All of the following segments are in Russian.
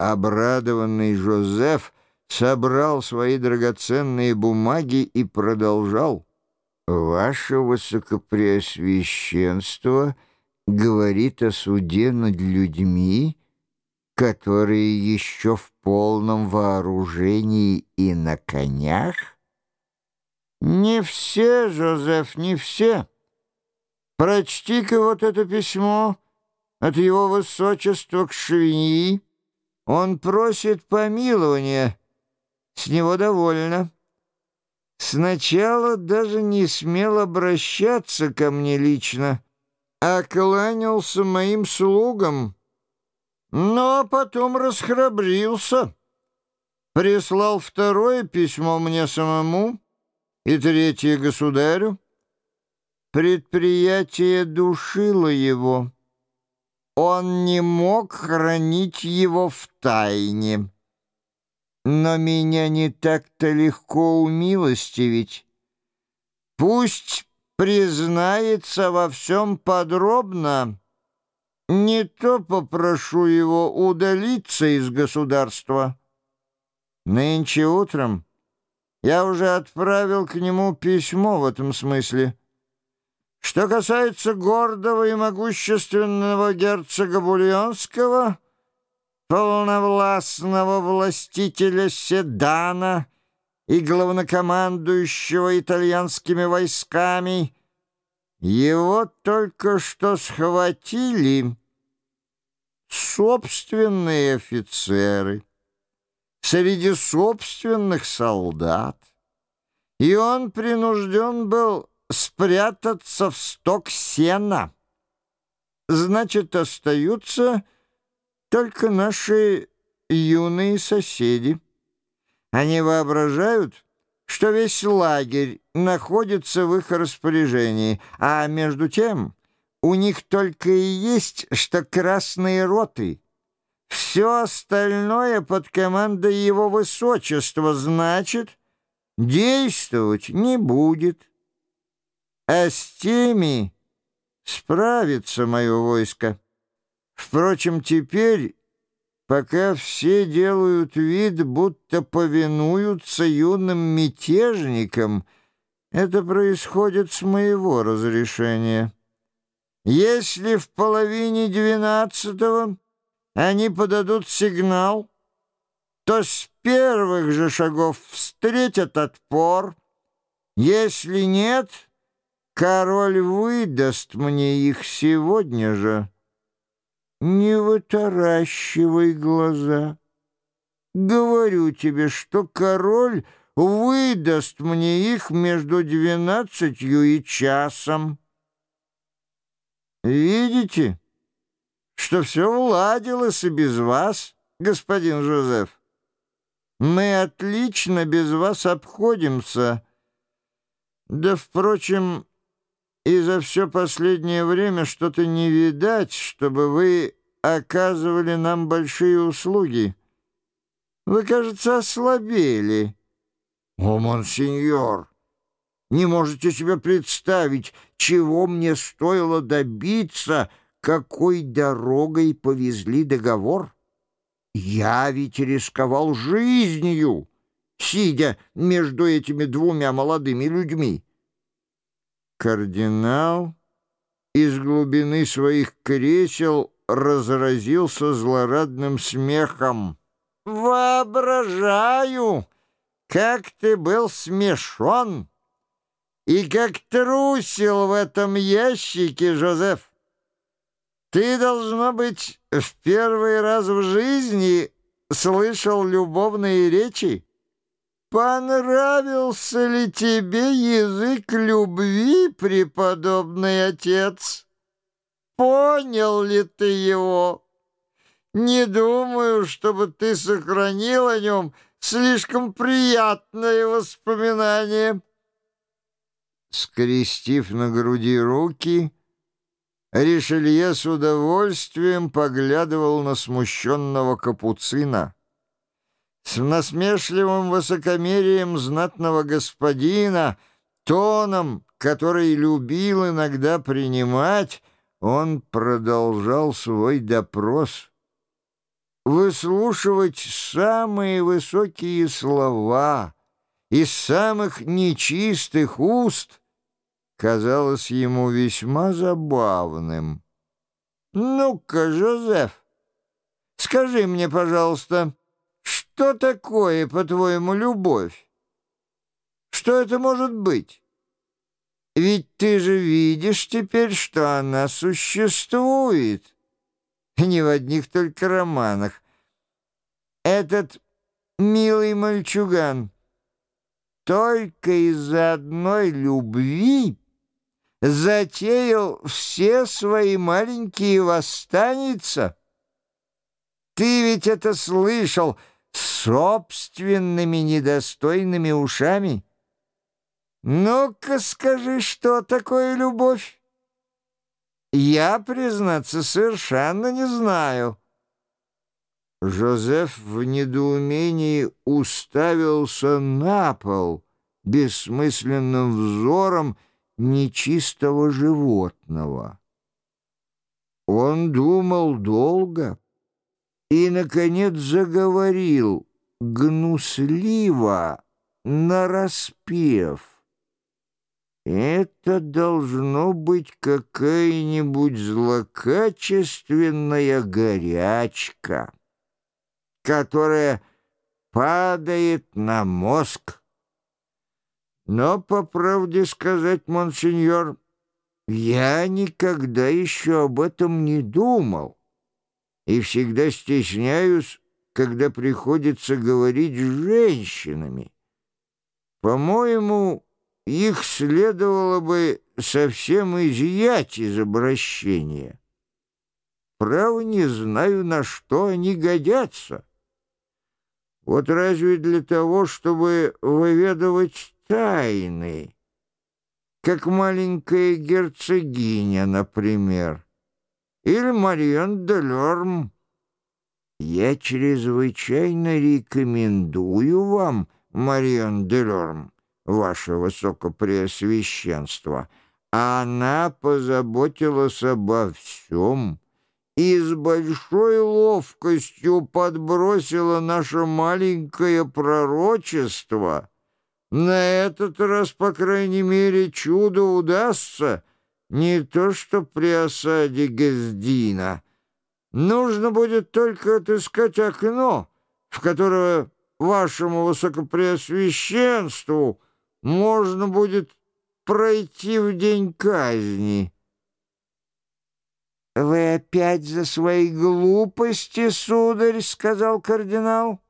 Обрадованный Жозеф собрал свои драгоценные бумаги и продолжал. «Ваше Высокопреосвященство говорит о суде над людьми, которые еще в полном вооружении и на конях?» «Не все, Жозеф, не все. Прочти-ка вот это письмо от его высочества к Шевиньи». Он просит помилования. С него довольно. Сначала даже не смел обращаться ко мне лично, а кланялся моим слугам. Но потом расхрабрился. Прислал второе письмо мне самому и третье государю. Предприятие душило его он не мог хранить его в тайне. Но меня не так-то легко умилостивить. Пусть признается во всем подробно. Не то попрошу его удалиться из государства. Нынче утром я уже отправил к нему письмо в этом смысле. Что касается гордого и могущественного герцога Бульонского, полновластного властителя Седана и главнокомандующего итальянскими войсками, его только что схватили собственные офицеры среди собственных солдат, и он принужден был спрятаться в сток сена. Значит, остаются только наши юные соседи. Они воображают, что весь лагерь находится в их распоряжении, а между тем у них только и есть, что красные роты. Все остальное под командой его высочества, значит, действовать не будет. А с теми справится мое войско. Впрочем, теперь, пока все делают вид, будто повинуются юным мятежникам, это происходит с моего разрешения. Если в половине двенадцатого они подадут сигнал, то с первых же шагов встретят отпор. Если нет — Король выдаст мне их сегодня же. Не вытаращивай глаза. Говорю тебе, что король выдаст мне их между двенадцатью и часом. Видите, что все уладилось и без вас, господин Жозеф? Мы отлично без вас обходимся. Да, впрочем, и за все последнее время что-то не видать, чтобы вы оказывали нам большие услуги. Вы, кажется, ослабели. О, монсеньор, не можете себе представить, чего мне стоило добиться, какой дорогой повезли договор. Я ведь рисковал жизнью, сидя между этими двумя молодыми людьми. Кардинал из глубины своих кресел разразился злорадным смехом. «Воображаю, как ты был смешон и как трусил в этом ящике, Жозеф! Ты, должно быть, в первый раз в жизни слышал любовные речи?» «Понравился ли тебе язык любви, преподобный отец? Понял ли ты его? Не думаю, чтобы ты сохранил о нем слишком приятное воспоминание». Скрестив на груди руки, Ришелье с удовольствием поглядывал на смущенного капуцина с насмешливым высокомерием знатного господина, тоном, который любил иногда принимать, он продолжал свой допрос. выслушивать самые высокие слова из самых нечистых уст казалось ему весьма забавным. «Ну-ка, Жозеф, скажи мне, пожалуйста, что такое, по-твоему, любовь? Что это может быть? Ведь ты же видишь теперь, что она существует» не в одних только романах. Этот милый мальчуган только из-за одной любви затеял все свои маленькие восстаница. Ты ведь это слышал собственными недостойными ушами. Ну-ка скажи, что такое любовь? Я, признаться, совершенно не знаю». Жозеф в недоумении уставился на пол бессмысленным взором нечистого животного. Он думал долго и, наконец, заговорил гнусливо, нараспев. Это должно быть какая-нибудь злокачественная горячка, которая падает на мозг. Но, по правде сказать, монсеньор, я никогда еще об этом не думал и всегда стесняюсь, когда приходится говорить с женщинами. По-моему, их следовало бы совсем изъять из обращения. Право не знаю, на что они годятся. Вот разве для того, чтобы выведывать тайны, как маленькая герцогиня, например, или Марион де Лерм. Я чрезвычайно рекомендую вам, Марион де Лерм, ваше высокопреосвященство. Она позаботилась обо всем и с большой ловкостью подбросила наше маленькое пророчество. На этот раз, по крайней мере, чудо удастся, не то что при осаде Гездина. Нужно будет только отыскать окно, в которое вашему высокопреосвященству можно будет пройти в день казни. «Вы опять за свои глупости, сударь», — сказал кардинал.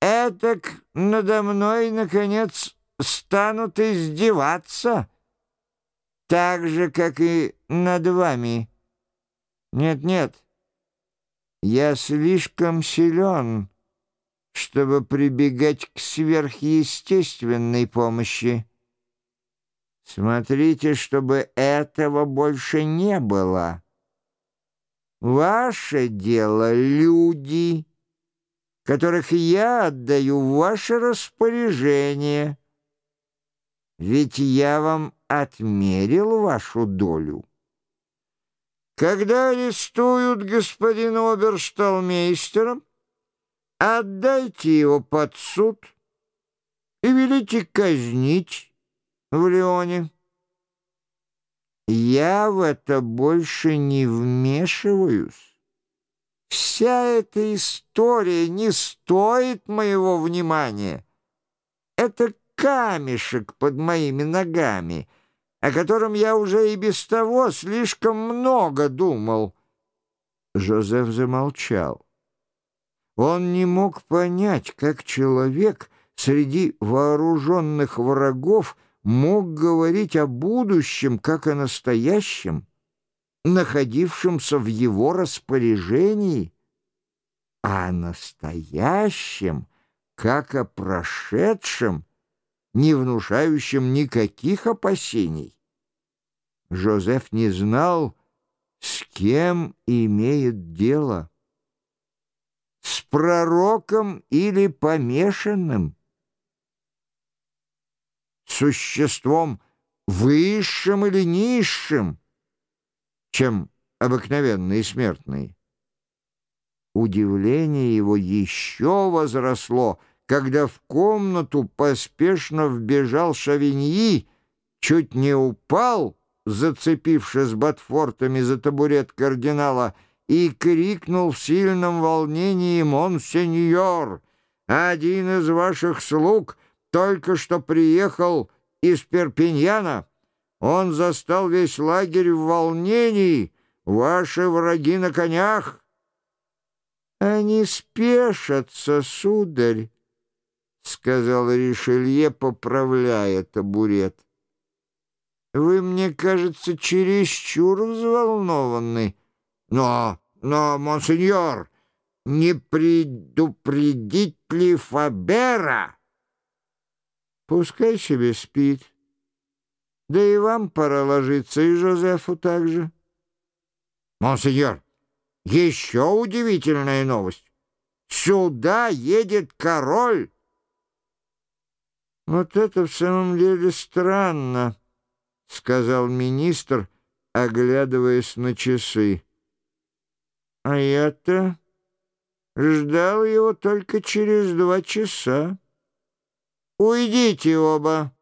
«Этак надо мной, наконец, станут издеваться, так же, как и над вами. Нет-нет, я слишком силен» чтобы прибегать к сверхъестественной помощи. Смотрите, чтобы этого больше не было. Ваше дело — люди, которых я отдаю в ваше распоряжение. Ведь я вам отмерил вашу долю. Когда арестуют господина обершталмейстера, Отдайте его под суд и велите казнить в Леоне. Я в это больше не вмешиваюсь. Вся эта история не стоит моего внимания. Это камешек под моими ногами, о котором я уже и без того слишком много думал. Жозеф замолчал. Он не мог понять, как человек среди вооруженных врагов мог говорить о будущем, как о настоящем, находившемся в его распоряжении, а о настоящем, как о прошедшем, не внушающем никаких опасений. Жозеф не знал, с кем имеет дело с пророком или помешанным, существом высшим или низшим, чем обыкновенные смертные. Удивление его еще возросло, когда в комнату поспешно вбежал Шавиньи, чуть не упал, зацепившись ботфортами за табурет кардинала, и крикнул в сильном волнении «Монсеньор! Один из ваших слуг только что приехал из Перпиньяна. Он застал весь лагерь в волнении. Ваши враги на конях». «Они спешатся, сударь», — сказал Ришелье, поправляя табурет. «Вы, мне кажется, чересчур взволнованы. Но, но, монсеньор, не предупредить ли Фабера?» «Пускай себе спит. Да и вам пора ложиться, и Жозефу также». «Монсеньор!» Еще удивительная новость. Сюда едет король. Вот это в самом деле странно, сказал министр, оглядываясь на часы. А я-то ждал его только через два часа. Уйдите оба.